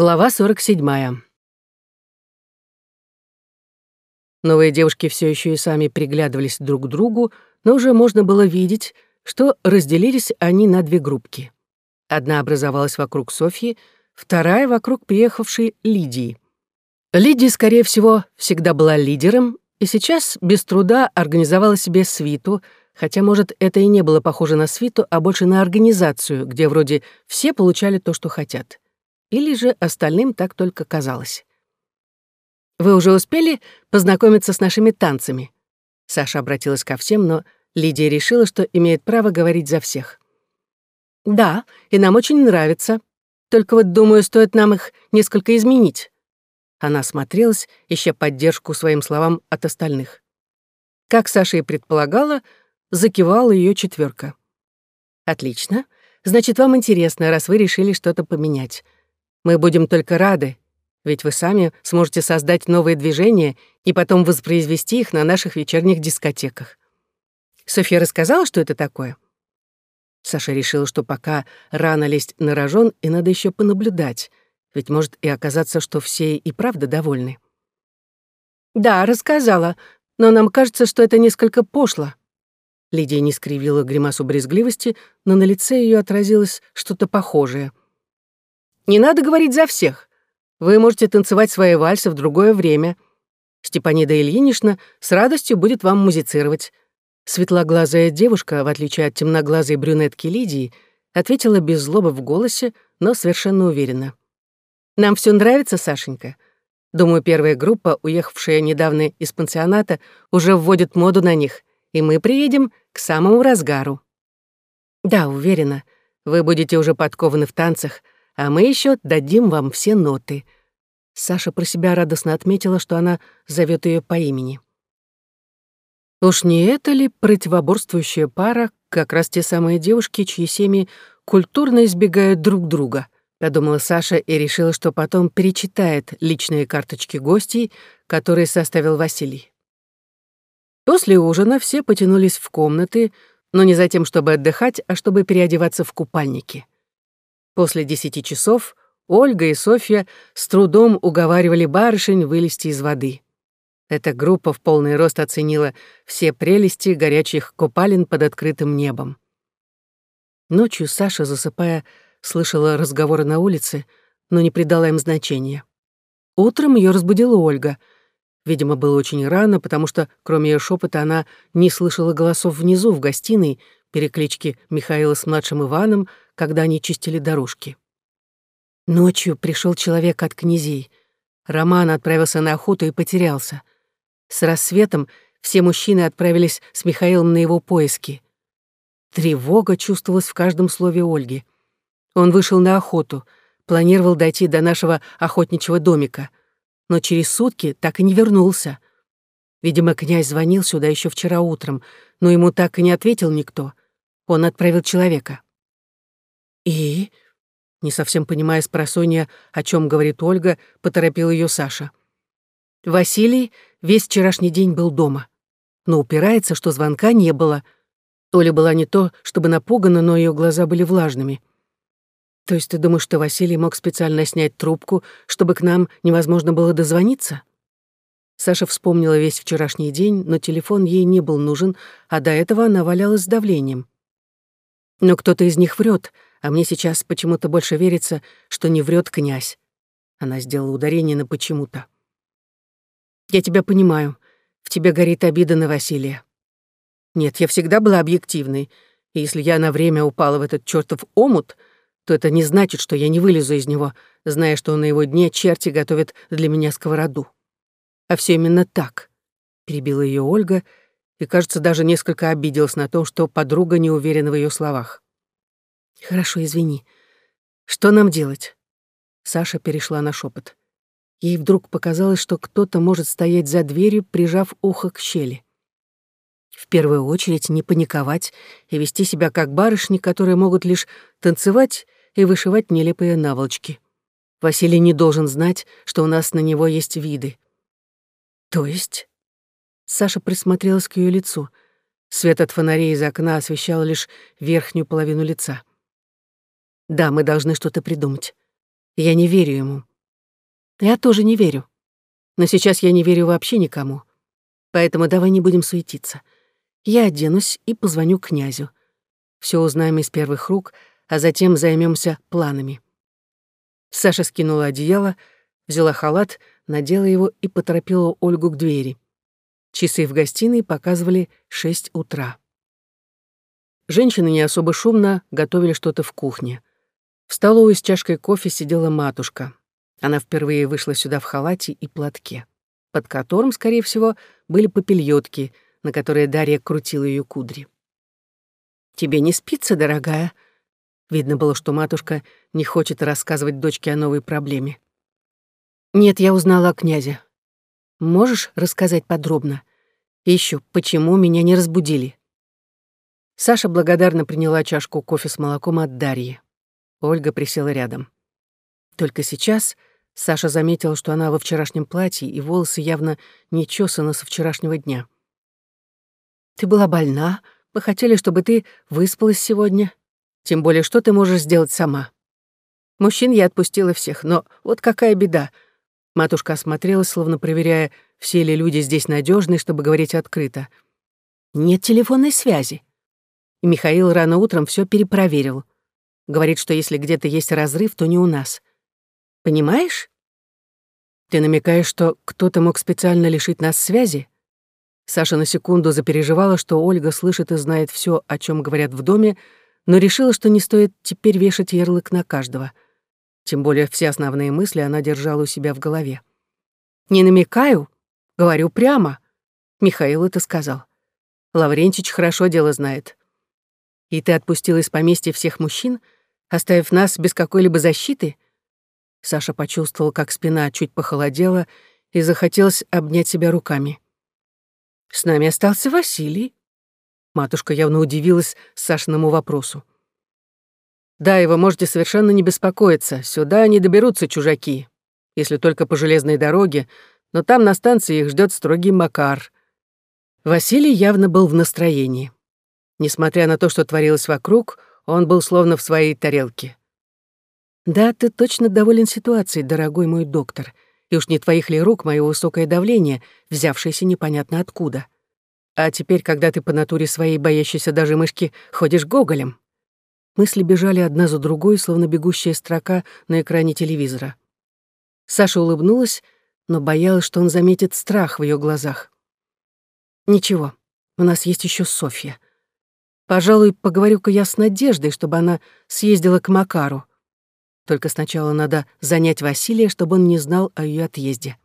Глава 47. Новые девушки все еще и сами приглядывались друг к другу, но уже можно было видеть, что разделились они на две группки. Одна образовалась вокруг Софьи, вторая — вокруг приехавшей Лидии. Лидия, скорее всего, всегда была лидером и сейчас без труда организовала себе свиту, хотя, может, это и не было похоже на свиту, а больше на организацию, где вроде все получали то, что хотят. Или же остальным так только казалось. «Вы уже успели познакомиться с нашими танцами?» Саша обратилась ко всем, но Лидия решила, что имеет право говорить за всех. «Да, и нам очень нравится. Только вот, думаю, стоит нам их несколько изменить». Она смотрелась, ища поддержку своим словам от остальных. Как Саша и предполагала, закивала ее четверка. «Отлично. Значит, вам интересно, раз вы решили что-то поменять. Мы будем только рады, ведь вы сами сможете создать новые движения и потом воспроизвести их на наших вечерних дискотеках. Софья рассказала, что это такое? Саша решила, что пока рано лезть на рожон, и надо еще понаблюдать, ведь может и оказаться, что все и правда довольны. «Да, рассказала, но нам кажется, что это несколько пошло». Лидия не скривила гримасу брезгливости, но на лице ее отразилось что-то похожее — не надо говорить за всех. Вы можете танцевать свои вальсы в другое время. Степанида Ильинична с радостью будет вам музицировать. Светлоглазая девушка, в отличие от темноглазой брюнетки Лидии, ответила без злобы в голосе, но совершенно уверенно. «Нам все нравится, Сашенька. Думаю, первая группа, уехавшая недавно из пансионата, уже вводит моду на них, и мы приедем к самому разгару». «Да, уверена, вы будете уже подкованы в танцах», а мы еще дадим вам все ноты». Саша про себя радостно отметила, что она зовет ее по имени. Уж не это ли противоборствующая пара, как раз те самые девушки, чьи семьи культурно избегают друг друга, подумала Саша и решила, что потом перечитает личные карточки гостей, которые составил Василий. После ужина все потянулись в комнаты, но не за тем, чтобы отдыхать, а чтобы переодеваться в купальники. После десяти часов Ольга и Софья с трудом уговаривали барышень вылезти из воды. Эта группа в полный рост оценила все прелести горячих купалин под открытым небом. Ночью Саша, засыпая, слышала разговоры на улице, но не придала им значения. Утром ее разбудила Ольга. Видимо, было очень рано, потому что, кроме ее шепота, она не слышала голосов внизу, в гостиной, переклички Михаила с младшим Иваном, когда они чистили дорожки. Ночью пришел человек от князей. Роман отправился на охоту и потерялся. С рассветом все мужчины отправились с Михаилом на его поиски. Тревога чувствовалась в каждом слове Ольги. Он вышел на охоту, планировал дойти до нашего охотничьего домика, но через сутки так и не вернулся. Видимо, князь звонил сюда еще вчера утром, но ему так и не ответил никто. Он отправил человека. «И?» Не совсем понимая с просонья, о чем говорит Ольга, поторопил ее Саша. Василий весь вчерашний день был дома, но упирается, что звонка не было. Оля была не то, чтобы напугана, но ее глаза были влажными. То есть ты думаешь, что Василий мог специально снять трубку, чтобы к нам невозможно было дозвониться? Саша вспомнила весь вчерашний день, но телефон ей не был нужен, а до этого она валялась с давлением. Но кто-то из них врет, а мне сейчас почему-то больше верится, что не врет князь. Она сделала ударение на почему-то. Я тебя понимаю. В тебе горит обида на Василия. Нет, я всегда была объективной, и если я на время упала в этот чертов омут, то это не значит, что я не вылезу из него, зная, что на его дне черти готовят для меня сковороду. А все именно так. Перебила ее Ольга и, кажется, даже несколько обиделась на то, что подруга не уверена в ее словах. «Хорошо, извини. Что нам делать?» Саша перешла на шепот. Ей вдруг показалось, что кто-то может стоять за дверью, прижав ухо к щели. В первую очередь не паниковать и вести себя как барышни, которые могут лишь танцевать и вышивать нелепые наволочки. Василий не должен знать, что у нас на него есть виды. То есть? Саша присмотрелась к ее лицу. Свет от фонарей из окна освещал лишь верхнюю половину лица. Да, мы должны что-то придумать. Я не верю ему. Я тоже не верю. Но сейчас я не верю вообще никому. Поэтому давай не будем суетиться. Я оденусь и позвоню князю. Все узнаем из первых рук, а затем займемся планами. Саша скинула одеяло, взяла халат, надела его и поторопила Ольгу к двери. Часы в гостиной показывали шесть утра. Женщины не особо шумно готовили что-то в кухне. В столовой с чашкой кофе сидела матушка. Она впервые вышла сюда в халате и платке, под которым, скорее всего, были попельотки, на которые Дарья крутила ее кудри. «Тебе не спится, дорогая?» Видно было, что матушка не хочет рассказывать дочке о новой проблеме. «Нет, я узнала о князе. Можешь рассказать подробно? И ещё, почему меня не разбудили?» Саша благодарно приняла чашку кофе с молоком от Дарьи. Ольга присела рядом. Только сейчас Саша заметила, что она во вчерашнем платье, и волосы явно не чесаны со вчерашнего дня. «Ты была больна, мы хотели, чтобы ты выспалась сегодня. Тем более, что ты можешь сделать сама?» Мужчин я отпустила всех, но вот какая беда. Матушка осмотрелась, словно проверяя, все ли люди здесь надежны, чтобы говорить открыто. Нет телефонной связи. И Михаил рано утром все перепроверил. Говорит, что если где-то есть разрыв, то не у нас. Понимаешь? Ты намекаешь, что кто-то мог специально лишить нас связи? Саша на секунду запереживала, что Ольга слышит и знает все, о чем говорят в доме, но решила, что не стоит теперь вешать ярлык на каждого. Тем более все основные мысли она держала у себя в голове. «Не намекаю, говорю прямо», — Михаил это сказал. Лаврентич хорошо дело знает. И ты отпустил из поместья всех мужчин, оставив нас без какой-либо защиты?» Саша почувствовал, как спина чуть похолодела, и захотелось обнять себя руками. «С нами остался Василий». Матушка явно удивилась Сашиному вопросу. «Да, его можете совершенно не беспокоиться. Сюда не доберутся чужаки, если только по железной дороге, но там на станции их ждет строгий Макар». Василий явно был в настроении. Несмотря на то, что творилось вокруг, он был словно в своей тарелке. «Да, ты точно доволен ситуацией, дорогой мой доктор, и уж не твоих ли рук мое высокое давление, взявшееся непонятно откуда. А теперь, когда ты по натуре своей боящейся даже мышки ходишь гоголем». Мысли бежали одна за другой, словно бегущая строка на экране телевизора. Саша улыбнулась, но боялась, что он заметит страх в ее глазах. «Ничего, у нас есть еще Софья. Пожалуй, поговорю-ка я с Надеждой, чтобы она съездила к Макару. Только сначала надо занять Василия, чтобы он не знал о ее отъезде.